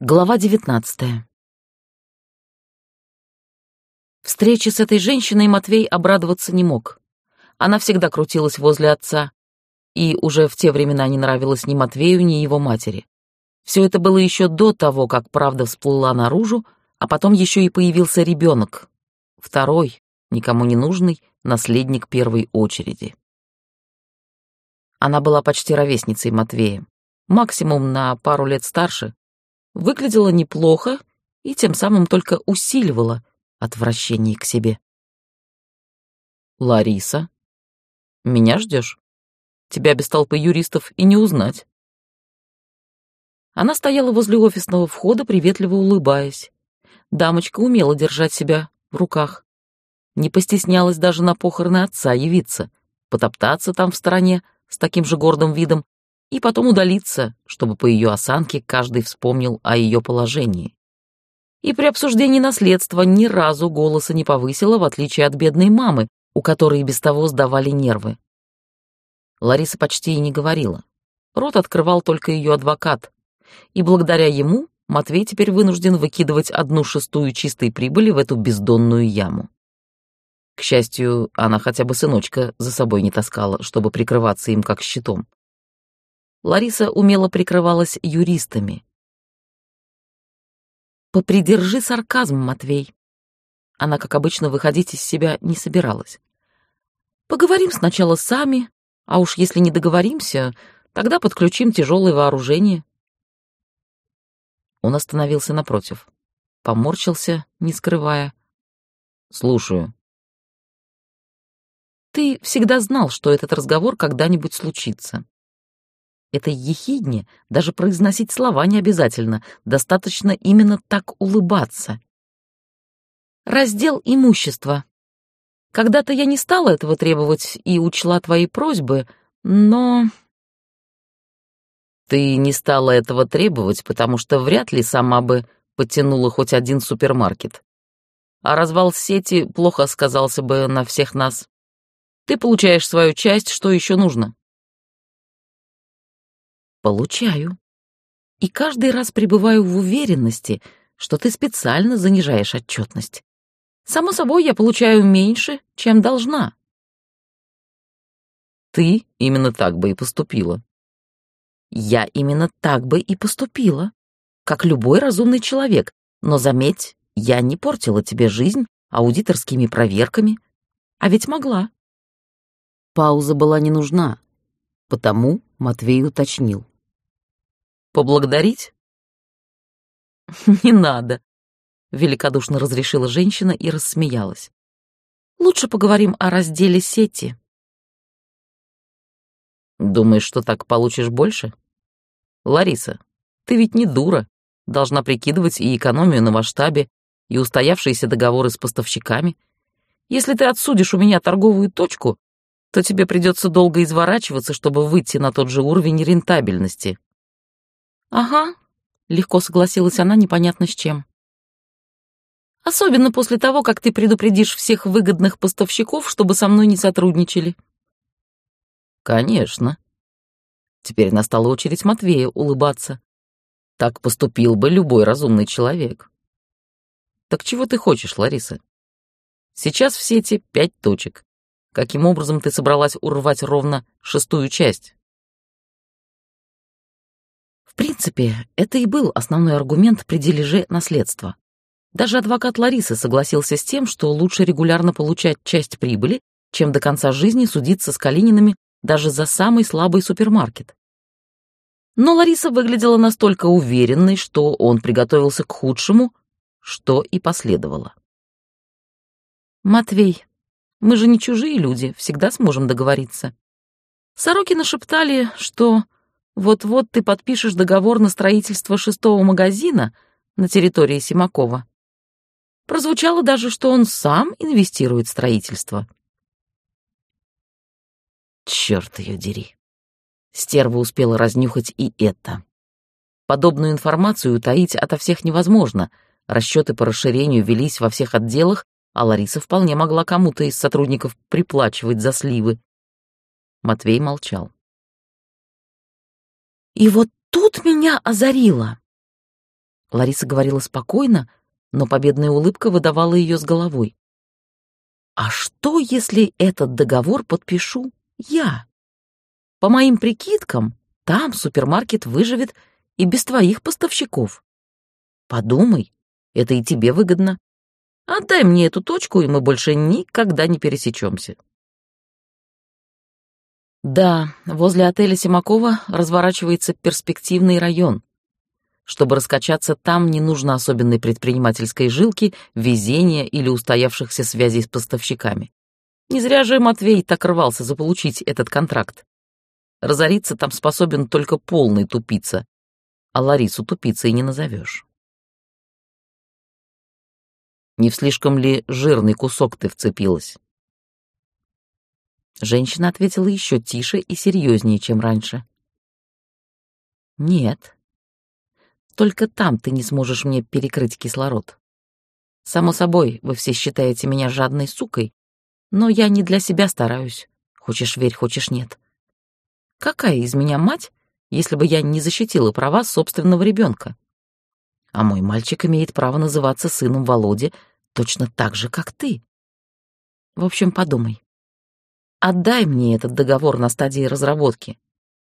Глава девятнадцатая. Встрече с этой женщиной Матвей обрадоваться не мог. Она всегда крутилась возле отца, и уже в те времена не нравилась ни Матвею, ни его матери. Все это было еще до того, как правда всплыла наружу, а потом еще и появился ребенок. Второй, никому не нужный, наследник первой очереди. Она была почти ровесницей Матвея, максимум на пару лет старше, выглядела неплохо и тем самым только усиливала отвращение к себе. «Лариса, меня ждешь? Тебя без толпы юристов и не узнать». Она стояла возле офисного входа, приветливо улыбаясь. Дамочка умела держать себя в руках. Не постеснялась даже на похороны отца явиться, потоптаться там в стороне с таким же гордым видом и потом удалиться, чтобы по ее осанке каждый вспомнил о ее положении. И при обсуждении наследства ни разу голоса не повысила, в отличие от бедной мамы, у которой без того сдавали нервы. Лариса почти и не говорила. Рот открывал только ее адвокат, и благодаря ему Матвей теперь вынужден выкидывать одну шестую чистой прибыли в эту бездонную яму. К счастью, она хотя бы сыночка за собой не таскала, чтобы прикрываться им как щитом. Лариса умело прикрывалась юристами. «Попридержи сарказм, Матвей». Она, как обычно, выходить из себя не собиралась. «Поговорим сначала сами, а уж если не договоримся, тогда подключим тяжелое вооружение». Он остановился напротив, поморщился, не скрывая. «Слушаю». «Ты всегда знал, что этот разговор когда-нибудь случится. Этой ехидне даже произносить слова не обязательно, достаточно именно так улыбаться. Раздел имущества. Когда-то я не стала этого требовать и учла твои просьбы, но... Ты не стала этого требовать, потому что вряд ли сама бы потянула хоть один супермаркет. А развал сети плохо сказался бы на всех нас. Ты получаешь свою часть, что еще нужно? Получаю. И каждый раз пребываю в уверенности, что ты специально занижаешь отчетность. Само собой, я получаю меньше, чем должна. Ты именно так бы и поступила. Я именно так бы и поступила, как любой разумный человек, но заметь, я не портила тебе жизнь аудиторскими проверками, а ведь могла. Пауза была не нужна, потому Матвей уточнил. «Поблагодарить?» «Не надо», — великодушно разрешила женщина и рассмеялась. «Лучше поговорим о разделе сети». «Думаешь, что так получишь больше?» «Лариса, ты ведь не дура, должна прикидывать и экономию на масштабе, и устоявшиеся договоры с поставщиками. Если ты отсудишь у меня торговую точку, то тебе придется долго изворачиваться, чтобы выйти на тот же уровень рентабельности. Ага, легко согласилась она непонятно с чем. Особенно после того, как ты предупредишь всех выгодных поставщиков, чтобы со мной не сотрудничали. Конечно. Теперь настала очередь Матвея улыбаться. Так поступил бы любой разумный человек. Так чего ты хочешь, Лариса? Сейчас в сети пять точек. Каким образом ты собралась урвать ровно шестую часть? В принципе, это и был основной аргумент при дележе наследства. Даже адвокат Ларисы согласился с тем, что лучше регулярно получать часть прибыли, чем до конца жизни судиться с Калининами даже за самый слабый супермаркет. Но Лариса выглядела настолько уверенной, что он приготовился к худшему, что и последовало. «Матвей, мы же не чужие люди, всегда сможем договориться. Сороки нашептали, что вот-вот ты подпишешь договор на строительство шестого магазина на территории Симакова. Прозвучало даже, что он сам инвестирует в строительство. Черт ее дери. Стерва успела разнюхать и это. Подобную информацию утаить ото всех невозможно. Расчеты по расширению велись во всех отделах, а Лариса вполне могла кому-то из сотрудников приплачивать за сливы. Матвей молчал. И вот тут меня озарило. Лариса говорила спокойно, но победная улыбка выдавала ее с головой. А что, если этот договор подпишу я? По моим прикидкам, там супермаркет выживет и без твоих поставщиков. Подумай, это и тебе выгодно. Отдай мне эту точку, и мы больше никогда не пересечемся. Да, возле отеля Симакова разворачивается перспективный район. Чтобы раскачаться там, не нужно особенной предпринимательской жилки, везения или устоявшихся связей с поставщиками. Не зря же Матвей так рвался заполучить этот контракт. Разориться там способен только полный тупица, а Ларису тупицей не назовешь. Не в слишком ли жирный кусок ты вцепилась? Женщина ответила еще тише и серьезнее, чем раньше. Нет. Только там ты не сможешь мне перекрыть кислород. Само собой, вы все считаете меня жадной сукой, но я не для себя стараюсь. Хочешь верь, хочешь нет. Какая из меня мать, если бы я не защитила права собственного ребенка? А мой мальчик имеет право называться сыном Володи точно так же, как ты. В общем, подумай. Отдай мне этот договор на стадии разработки.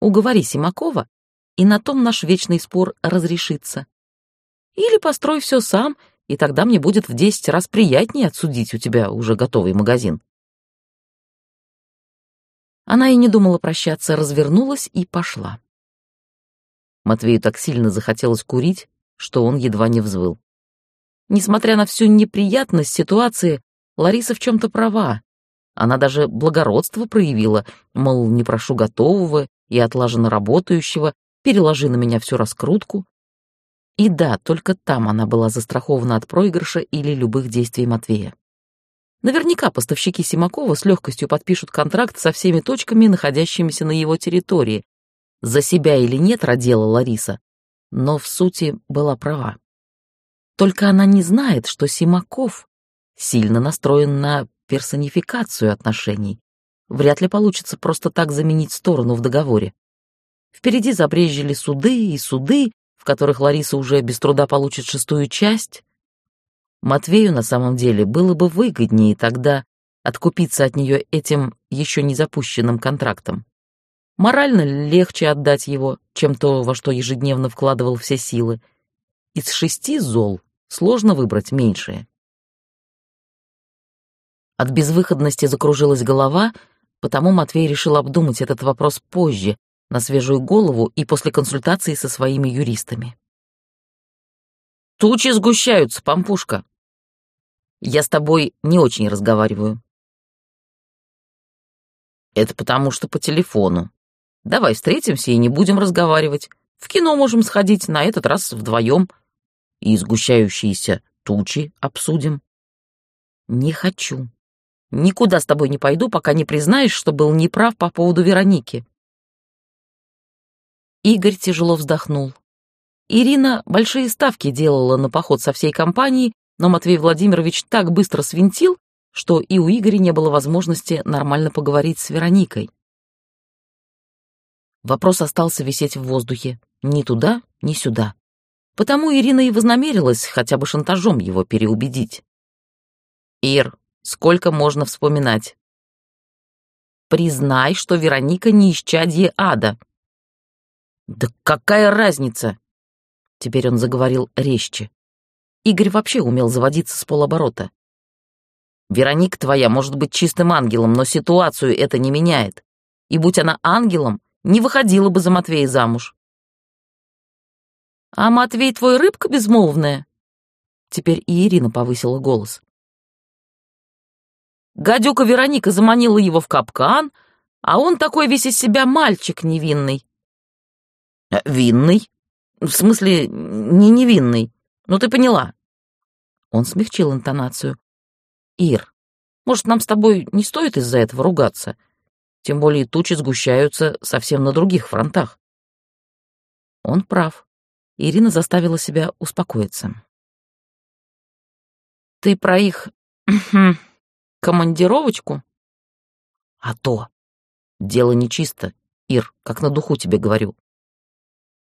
Уговори Симакова, и на том наш вечный спор разрешится. Или построй все сам, и тогда мне будет в десять раз приятнее отсудить у тебя уже готовый магазин. Она и не думала прощаться, развернулась и пошла. Матвею так сильно захотелось курить, что он едва не взвыл. Несмотря на всю неприятность ситуации, Лариса в чем-то права. Она даже благородство проявила, мол, не прошу готового и отлаженно работающего, переложи на меня всю раскрутку. И да, только там она была застрахована от проигрыша или любых действий Матвея. Наверняка поставщики Симакова с легкостью подпишут контракт со всеми точками, находящимися на его территории. За себя или нет родила Лариса, но в сути была права. Только она не знает, что Симаков сильно настроен на персонификацию отношений. Вряд ли получится просто так заменить сторону в договоре. Впереди забрежили суды и суды, в которых Лариса уже без труда получит шестую часть. Матвею на самом деле было бы выгоднее тогда откупиться от нее этим еще не запущенным контрактом. Морально легче отдать его, чем то, во что ежедневно вкладывал все силы. Из шести зол сложно выбрать меньшее. От безвыходности закружилась голова, потому Матвей решил обдумать этот вопрос позже, на свежую голову и после консультации со своими юристами. «Тучи сгущаются, пампушка. Я с тобой не очень разговариваю». «Это потому что по телефону. Давай встретимся и не будем разговаривать. В кино можем сходить, на этот раз вдвоем. И сгущающиеся тучи обсудим. Не хочу. Никуда с тобой не пойду, пока не признаешь, что был неправ по поводу Вероники. Игорь тяжело вздохнул. Ирина большие ставки делала на поход со всей компанией, но Матвей Владимирович так быстро свинтил, что и у Игоря не было возможности нормально поговорить с Вероникой. Вопрос остался висеть в воздухе. Ни туда, ни сюда. Потому Ирина и вознамерилась хотя бы шантажом его переубедить. «Ир, сколько можно вспоминать?» «Признай, что Вероника не исчадье ада». «Да какая разница?» Теперь он заговорил резче. Игорь вообще умел заводиться с полоборота. «Вероника твоя может быть чистым ангелом, но ситуацию это не меняет. И будь она ангелом, не выходила бы за Матвея замуж. «А Матвей твой рыбка безмолвная?» Теперь и Ирина повысила голос. Гадюка Вероника заманила его в капкан, а он такой весь из себя мальчик невинный. «Э, «Винный? В смысле, не невинный. Ну, ты поняла». Он смягчил интонацию. «Ир, может, нам с тобой не стоит из-за этого ругаться? Тем более тучи сгущаются совсем на других фронтах. Он прав. Ирина заставила себя успокоиться. Ты про их командировочку? А то. Дело нечисто, Ир, как на духу тебе говорю.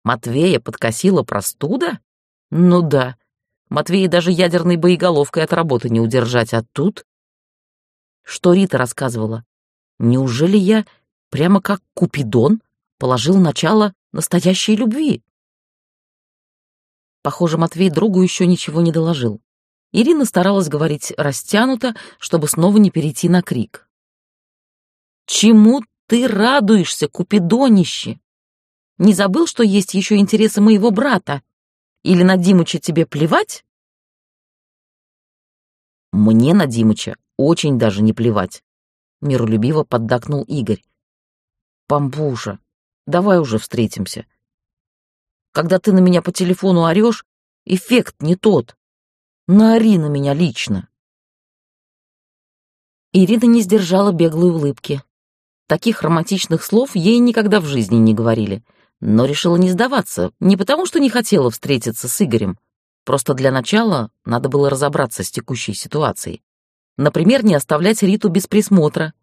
Матвея подкосила простуда? Ну да, Матвея даже ядерной боеголовкой от работы не удержать, а тут... Что Рита рассказывала? Неужели я, прямо как Купидон, положил начало настоящей любви? Похоже, Матвей другу еще ничего не доложил. Ирина старалась говорить растянуто, чтобы снова не перейти на крик. «Чему ты радуешься, Купидонище? Не забыл, что есть еще интересы моего брата? Или на Димыча тебе плевать?» «Мне на Димыча очень даже не плевать», — миролюбиво поддакнул Игорь. «Пампуша, давай уже встретимся. Когда ты на меня по телефону орешь, эффект не тот. Наори на меня лично. Ирина не сдержала беглой улыбки. Таких романтичных слов ей никогда в жизни не говорили, но решила не сдаваться, не потому что не хотела встретиться с Игорем. Просто для начала надо было разобраться с текущей ситуацией. Например, не оставлять Риту без присмотра,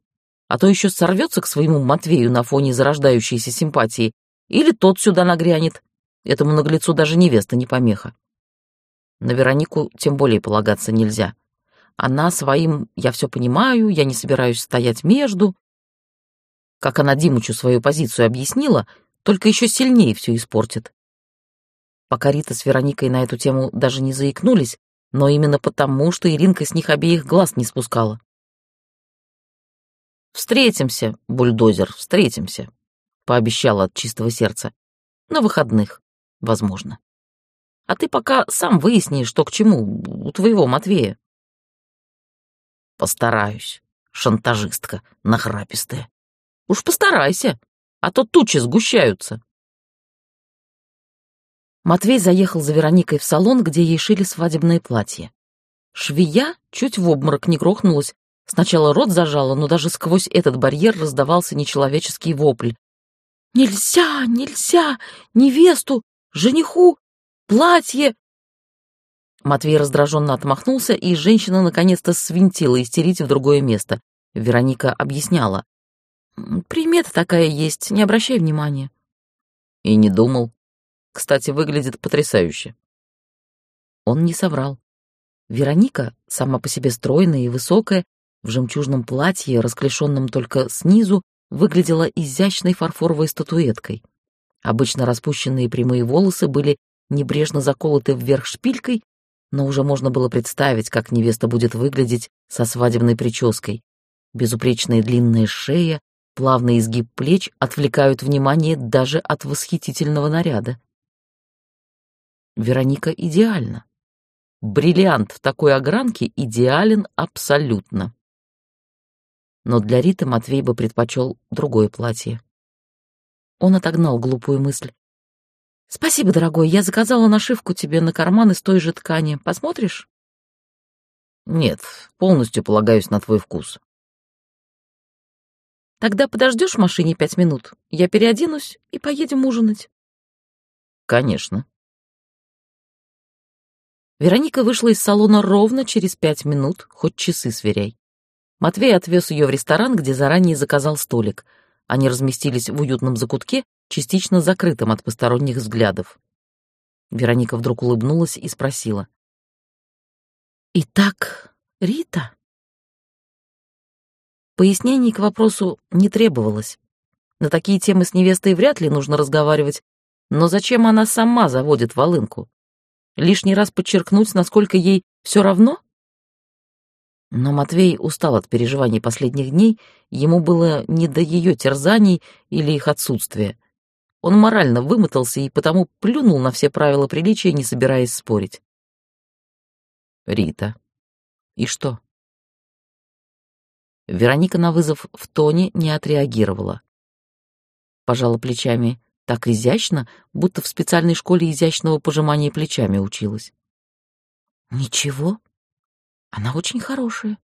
а то еще сорвется к своему Матвею на фоне зарождающейся симпатии, или тот сюда нагрянет. Этому наглецу даже невеста не помеха. На Веронику тем более полагаться нельзя. Она своим «я все понимаю, я не собираюсь стоять между». Как она Димычу свою позицию объяснила, только еще сильнее все испортит. Пока Рита с Вероникой на эту тему даже не заикнулись, но именно потому, что Иринка с них обеих глаз не спускала. «Встретимся, бульдозер, встретимся», — пообещала от чистого сердца. «На выходных, возможно». А ты пока сам выясни, что к чему у твоего Матвея. Постараюсь, шантажистка нахрапистая. Уж постарайся, а то тучи сгущаются. Матвей заехал за Вероникой в салон, где ей шили свадебное платье. Швея чуть в обморок не грохнулась, сначала рот зажала, но даже сквозь этот барьер раздавался нечеловеческий вопль. «Нельзя, нельзя! Невесту, жениху платье!» Матвей раздраженно отмахнулся, и женщина наконец-то свинтила истерить в другое место. Вероника объясняла. «Примета такая есть, не обращай внимания». И не думал. Кстати, выглядит потрясающе. Он не соврал. Вероника, сама по себе стройная и высокая, в жемчужном платье, расклешенном только снизу, выглядела изящной фарфоровой статуэткой. Обычно распущенные прямые волосы были небрежно заколоты вверх шпилькой, но уже можно было представить, как невеста будет выглядеть со свадебной прической. Безупречная длинная шея, плавный изгиб плеч отвлекают внимание даже от восхитительного наряда. Вероника идеальна. Бриллиант в такой огранке идеален абсолютно. Но для Риты Матвей бы предпочел другое платье. Он отогнал глупую мысль. «Спасибо, дорогой, я заказала нашивку тебе на карман из той же ткани. Посмотришь?» «Нет, полностью полагаюсь на твой вкус». «Тогда подождешь в машине пять минут? Я переоденусь и поедем ужинать». «Конечно». Вероника вышла из салона ровно через пять минут, хоть часы сверяй. Матвей отвез ее в ресторан, где заранее заказал столик. Они разместились в уютном закутке частично закрытым от посторонних взглядов. Вероника вдруг улыбнулась и спросила. «Итак, Рита?» Пояснений к вопросу не требовалось. На такие темы с невестой вряд ли нужно разговаривать, но зачем она сама заводит волынку? Лишний раз подчеркнуть, насколько ей все равно? Но Матвей устал от переживаний последних дней, ему было не до ее терзаний или их отсутствия. Он морально вымотался и потому плюнул на все правила приличия, не собираясь спорить. Рита. И что? Вероника на вызов в тоне не отреагировала. Пожала плечами так изящно, будто в специальной школе изящного пожимания плечами училась. Ничего. Она очень хорошая.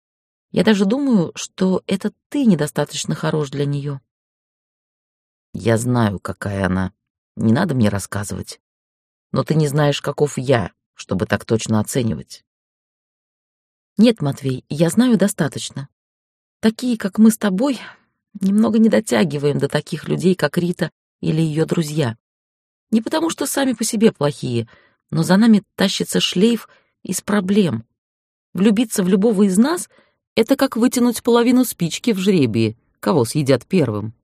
Я даже думаю, что это ты недостаточно хорош для нее. Я знаю, какая она. Не надо мне рассказывать. Но ты не знаешь, каков я, чтобы так точно оценивать. Нет, Матвей, я знаю достаточно. Такие, как мы с тобой, немного не дотягиваем до таких людей, как Рита или ее друзья. Не потому, что сами по себе плохие, но за нами тащится шлейф из проблем. Влюбиться в любого из нас — это как вытянуть половину спички в жребии, кого съедят первым.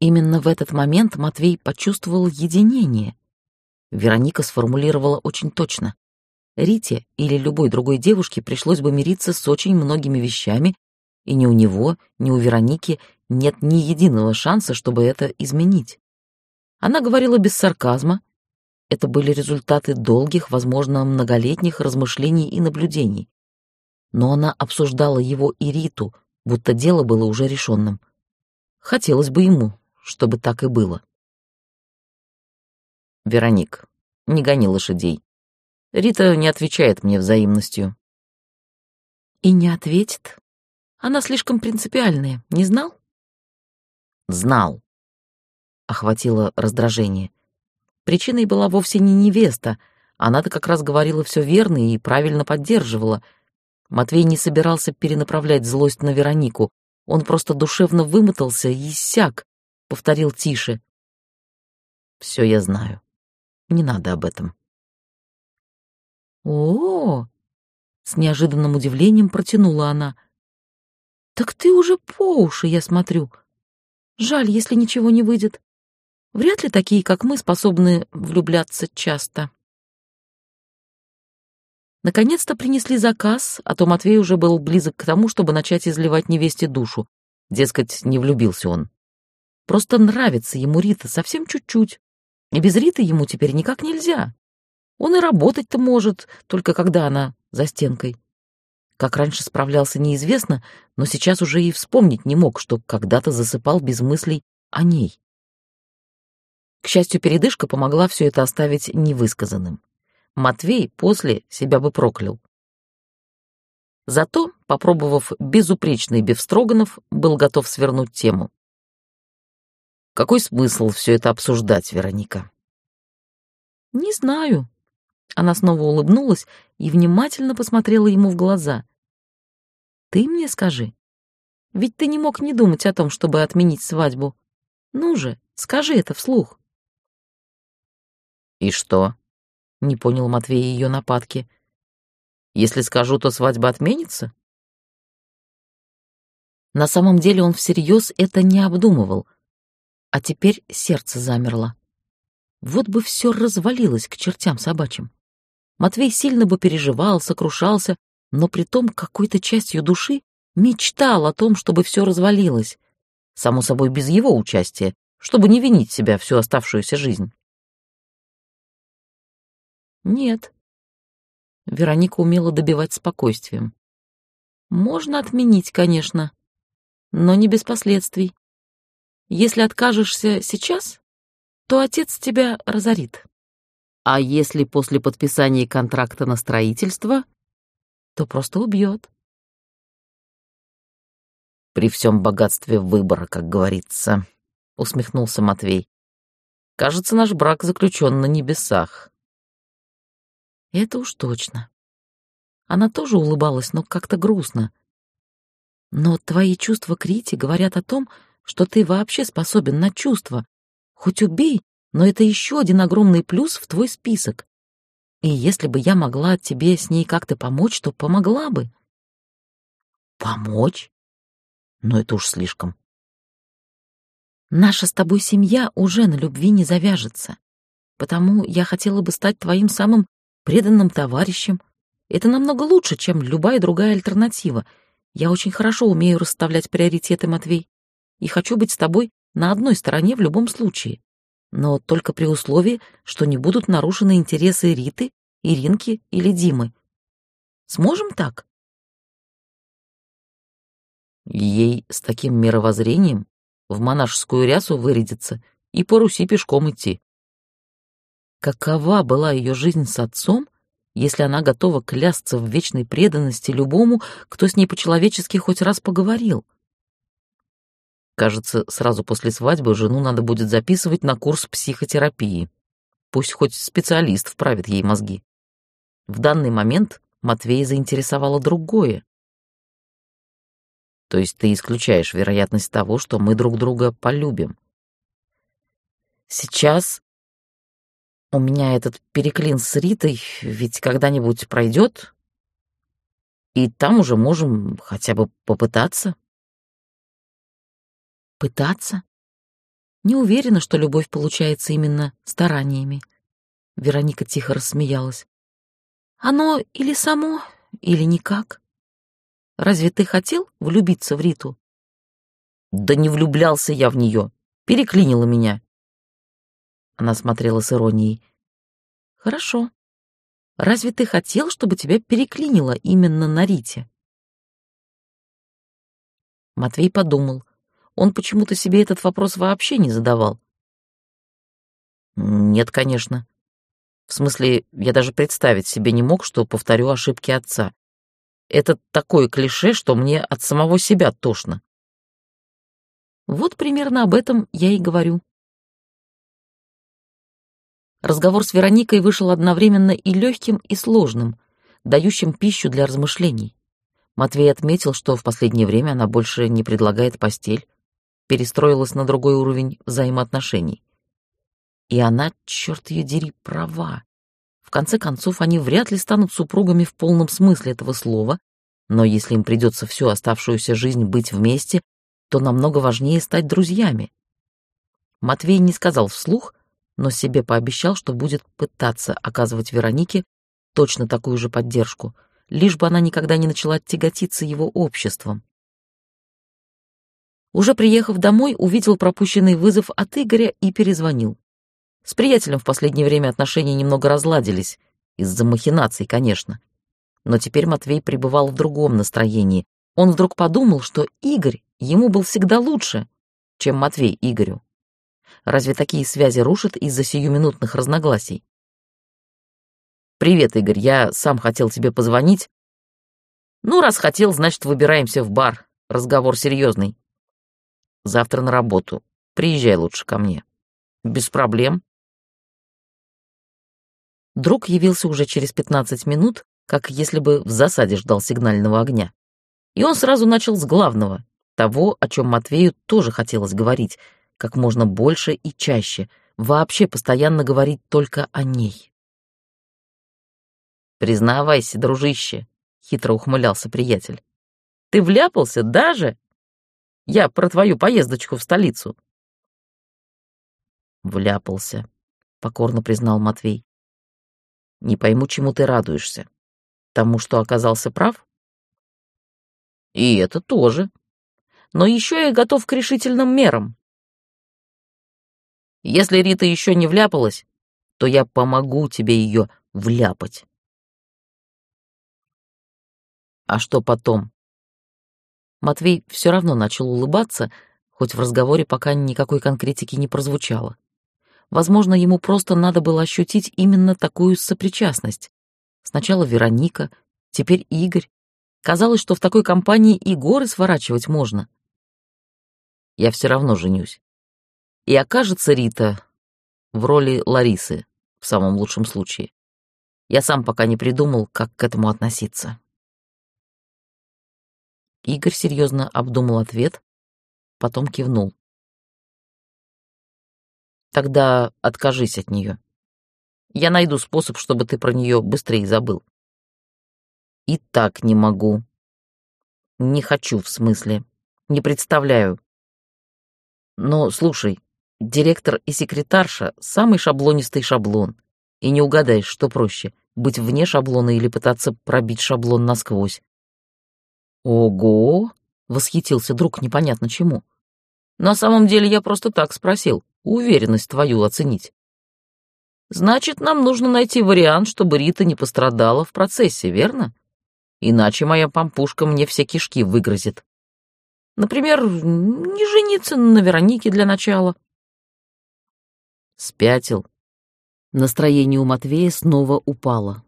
Именно в этот момент Матвей почувствовал единение. Вероника сформулировала очень точно. Рите или любой другой девушке пришлось бы мириться с очень многими вещами, и ни у него, ни у Вероники нет ни единого шанса, чтобы это изменить. Она говорила без сарказма. Это были результаты долгих, возможно, многолетних размышлений и наблюдений. Но она обсуждала его и Риту, будто дело было уже решенным. Хотелось бы ему, чтобы так и было. Вероник, не гони лошадей. Рита не отвечает мне взаимностью. И не ответит. Она слишком принципиальная, не знал? Знал. Охватило раздражение. Причиной была вовсе не невеста. Она-то как раз говорила все верно и правильно поддерживала. Матвей не собирался перенаправлять злость на Веронику. Он просто душевно вымотался и иссяк, повторил тише. Все я знаю. Не надо об этом. О, -о, -о с неожиданным удивлением протянула она. Так ты уже по уши, я смотрю. Жаль, если ничего не выйдет. Вряд ли такие, как мы, способны влюбляться часто. Наконец-то принесли заказ, а то Матвей уже был близок к тому, чтобы начать изливать невесте душу. Дескать, не влюбился он. Просто нравится ему Рита совсем чуть-чуть. И без Риты ему теперь никак нельзя. Он и работать-то может, только когда она за стенкой. Как раньше справлялся, неизвестно, но сейчас уже и вспомнить не мог, что когда-то засыпал без мыслей о ней. К счастью, передышка помогла все это оставить невысказанным. Матвей после себя бы проклял. Зато, попробовав безупречный бифстроганов, был готов свернуть тему. Какой смысл все это обсуждать, Вероника? Не знаю. Она снова улыбнулась и внимательно посмотрела ему в глаза. Ты мне скажи. Ведь ты не мог не думать о том, чтобы отменить свадьбу. Ну же, скажи это вслух. И что? Не понял Матвей ее нападки. Если скажу, то свадьба отменится? На самом деле он всерьез это не обдумывал — а теперь сердце замерло. Вот бы все развалилось к чертям собачьим. Матвей сильно бы переживал, сокрушался, но при том какой-то частью души мечтал о том, чтобы все развалилось. Само собой, без его участия, чтобы не винить себя всю оставшуюся жизнь. Нет. Вероника умела добивать спокойствием. Можно отменить, конечно, но не без последствий. Если откажешься сейчас, то отец тебя разорит. А если после подписания контракта на строительство, то просто убьет. При всем богатстве выбора, как говорится, усмехнулся Матвей. Кажется, наш брак заключен на небесах. Это уж точно. Она тоже улыбалась, но как-то грустно. Но твои чувства к Рите говорят о том, что ты вообще способен на чувства. Хоть убей, но это еще один огромный плюс в твой список. И если бы я могла тебе с ней как-то помочь, то помогла бы. Помочь? Но это уж слишком. Наша с тобой семья уже на любви не завяжется. Потому я хотела бы стать твоим самым преданным товарищем. Это намного лучше, чем любая другая альтернатива. Я очень хорошо умею расставлять приоритеты, Матвей и хочу быть с тобой на одной стороне в любом случае, но только при условии, что не будут нарушены интересы Риты, Иринки или Димы. Сможем так? Ей с таким мировоззрением в монашескую рясу вырядиться и по Руси пешком идти. Какова была ее жизнь с отцом, если она готова клясться в вечной преданности любому, кто с ней по-человечески хоть раз поговорил? Кажется, сразу после свадьбы жену надо будет записывать на курс психотерапии. Пусть хоть специалист вправит ей мозги. В данный момент Матвея заинтересовало другое. То есть ты исключаешь вероятность того, что мы друг друга полюбим. Сейчас У меня этот переклин с Ритой ведь когда-нибудь пройдет, и там уже можем хотя бы попытаться. Пытаться? Не уверена, что любовь получается именно стараниями. Вероника тихо рассмеялась. Оно или само, или никак. Разве ты хотел влюбиться в Риту? Да не влюблялся я в нее. Переклинила меня. Она смотрела с иронией. Хорошо. Разве ты хотел, чтобы тебя переклинило именно на Рите? Матвей подумал. Он почему-то себе этот вопрос вообще не задавал. Нет, конечно. В смысле, я даже представить себе не мог, что повторю ошибки отца. Это такое клише, что мне от самого себя тошно. Вот примерно об этом я и говорю. Разговор с Вероникой вышел одновременно и легким, и сложным, дающим пищу для размышлений. Матвей отметил, что в последнее время она больше не предлагает постель, перестроилась на другой уровень взаимоотношений. И она, черт ее дери, права. В конце концов, они вряд ли станут супругами в полном смысле этого слова, но если им придется всю оставшуюся жизнь быть вместе, то намного важнее стать друзьями. Матвей не сказал вслух, но себе пообещал, что будет пытаться оказывать Веронике точно такую же поддержку, лишь бы она никогда не начала тяготиться его обществом. Уже приехав домой, увидел пропущенный вызов от Игоря и перезвонил. С приятелем в последнее время отношения немного разладились, из-за махинаций, конечно. Но теперь Матвей пребывал в другом настроении. Он вдруг подумал, что Игорь ему был всегда лучше, чем Матвей Игорю. Разве такие связи рушат из-за сиюминутных разногласий? «Привет, Игорь, я сам хотел тебе позвонить». «Ну, раз хотел, значит, выбираемся в бар. Разговор серьезный. Завтра на работу. Приезжай лучше ко мне». «Без проблем», Друг явился уже через 15 минут, как если бы в засаде ждал сигнального огня. И он сразу начал с главного, того, о чем Матвею тоже хотелось говорить, как можно больше и чаще, вообще постоянно говорить только о ней. «Признавайся, дружище», — хитро ухмылялся приятель. «Ты вляпался даже? Я про твою поездочку в столицу». «Вляпался», — покорно признал Матвей. Не пойму, чему ты радуешься. Тому, что оказался прав? И это тоже. Но еще я готов к решительным мерам. Если Рита еще не вляпалась, то я помогу тебе ее вляпать. А что потом? Матвей все равно начал улыбаться, хоть в разговоре пока никакой конкретики не прозвучало. Возможно, ему просто надо было ощутить именно такую сопричастность. Сначала Вероника, теперь Игорь. Казалось, что в такой компании и горы сворачивать можно. Я все равно женюсь. И окажется Рита в роли Ларисы, в самом лучшем случае. Я сам пока не придумал, как к этому относиться. Игорь серьезно обдумал ответ, потом кивнул. Тогда откажись от нее. Я найду способ, чтобы ты про нее быстрее забыл. И так не могу. Не хочу, в смысле. Не представляю. Но, слушай, директор и секретарша — самый шаблонистый шаблон. И не угадаешь, что проще — быть вне шаблона или пытаться пробить шаблон насквозь. «Ого!» — восхитился друг непонятно чему. «На самом деле я просто так спросил уверенность твою оценить. Значит, нам нужно найти вариант, чтобы Рита не пострадала в процессе, верно? Иначе моя пампушка мне все кишки выгрызет. Например, не жениться на Веронике для начала. Спятил. Настроение у Матвея снова упало.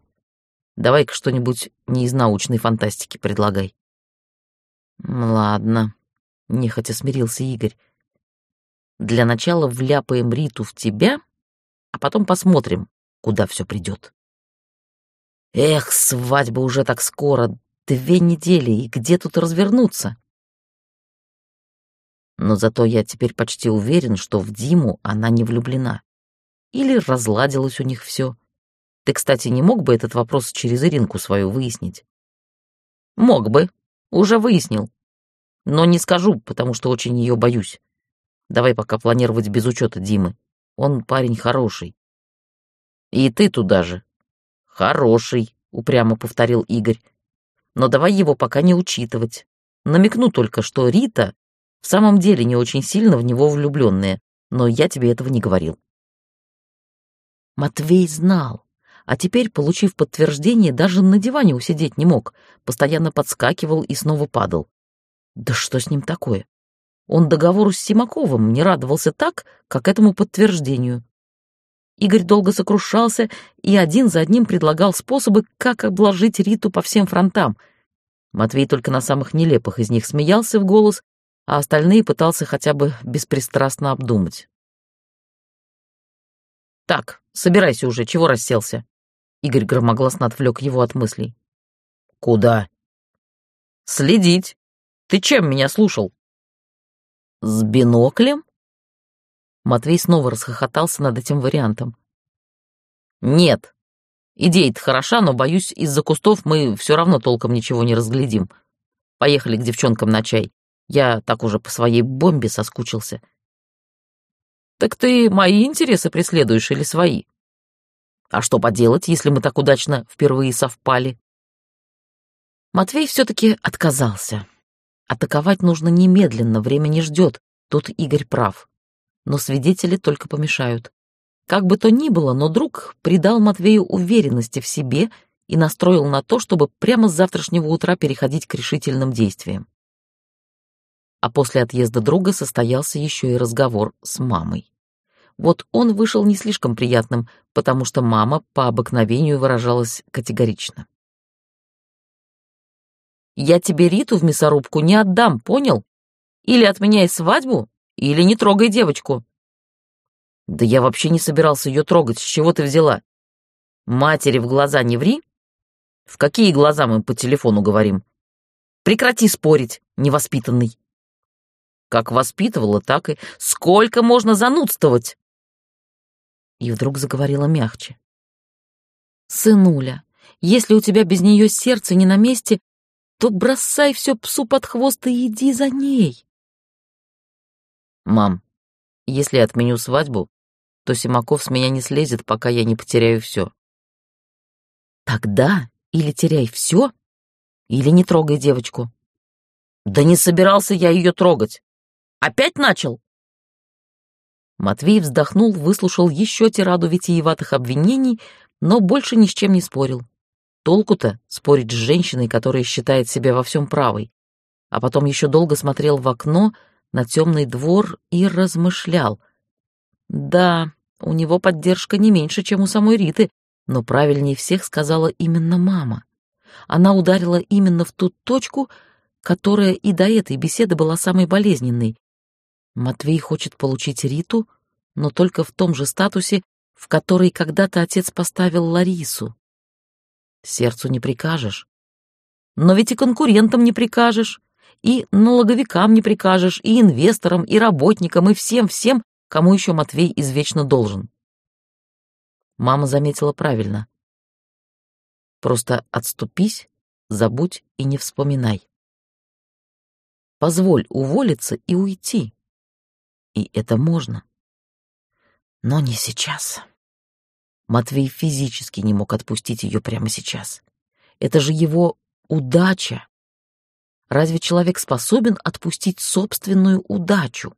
Давай-ка что-нибудь не из научной фантастики предлагай. Ладно, нехотя смирился Игорь. Для начала вляпаем Риту в тебя, а потом посмотрим, куда все придет. Эх, свадьба уже так скоро, две недели, и где тут развернуться? Но зато я теперь почти уверен, что в Диму она не влюблена. или разладилось у них все. Ты, кстати, не мог бы этот вопрос через Иринку свою выяснить? Мог бы. Уже выяснил. Но не скажу, потому что очень ее боюсь. Давай пока планировать без учета Димы. Он парень хороший. И ты туда же. Хороший, упрямо повторил Игорь. Но давай его пока не учитывать. Намекну только, что Рита в самом деле не очень сильно в него влюбленная, но я тебе этого не говорил. Матвей знал, а теперь, получив подтверждение, даже на диване усидеть не мог, постоянно подскакивал и снова падал. Да что с ним такое? Он договору с Симаковым не радовался так, как этому подтверждению. Игорь долго сокрушался и один за одним предлагал способы, как обложить Риту по всем фронтам. Матвей только на самых нелепых из них смеялся в голос, а остальные пытался хотя бы беспристрастно обдумать. «Так, собирайся уже, чего расселся?» Игорь громогласно отвлек его от мыслей. «Куда?» «Следить. Ты чем меня слушал?» «С биноклем?» Матвей снова расхохотался над этим вариантом. «Нет. Идея-то хороша, но, боюсь, из-за кустов мы все равно толком ничего не разглядим. Поехали к девчонкам на чай. Я так уже по своей бомбе соскучился». «Так ты мои интересы преследуешь или свои?» «А что поделать, если мы так удачно впервые совпали?» Матвей все-таки отказался. Атаковать нужно немедленно, время не ждет. Тут Игорь прав. Но свидетели только помешают. Как бы то ни было, но друг придал Матвею уверенности в себе и настроил на то, чтобы прямо с завтрашнего утра переходить к решительным действиям. А после отъезда друга состоялся еще и разговор с мамой. Вот он вышел не слишком приятным, потому что мама по обыкновению выражалась категорично. Я тебе Риту в мясорубку не отдам, понял? Или отменяй свадьбу, или не трогай девочку. Да я вообще не собирался ее трогать, с чего ты взяла? Матери в глаза не ври. В какие глаза мы по телефону говорим? Прекрати спорить, невоспитанный. Как воспитывала, так и... Сколько можно занудствовать? И вдруг заговорила мягче. Сынуля, если у тебя без нее сердце не на месте, то бросай все псу под хвост и иди за ней. Мам, если я отменю свадьбу, то Симаков с меня не слезет, пока я не потеряю все. Тогда или теряй все, или не трогай девочку. Да не собирался я ее трогать. Опять начал? Матвей вздохнул, выслушал еще тираду витиеватых обвинений, но больше ни с чем не спорил. Толку-то спорить с женщиной, которая считает себя во всем правой. А потом еще долго смотрел в окно на темный двор и размышлял. Да, у него поддержка не меньше, чем у самой Риты, но правильнее всех сказала именно мама. Она ударила именно в ту точку, которая и до этой беседы была самой болезненной. Матвей хочет получить Риту, но только в том же статусе, в который когда-то отец поставил Ларису. Сердцу не прикажешь. Но ведь и конкурентам не прикажешь, и налоговикам не прикажешь, и инвесторам, и работникам, и всем-всем, кому еще Матвей извечно должен. Мама заметила правильно. Просто отступись, забудь и не вспоминай. Позволь уволиться и уйти. И это можно. Но не сейчас. Матвей физически не мог отпустить ее прямо сейчас. Это же его удача. Разве человек способен отпустить собственную удачу?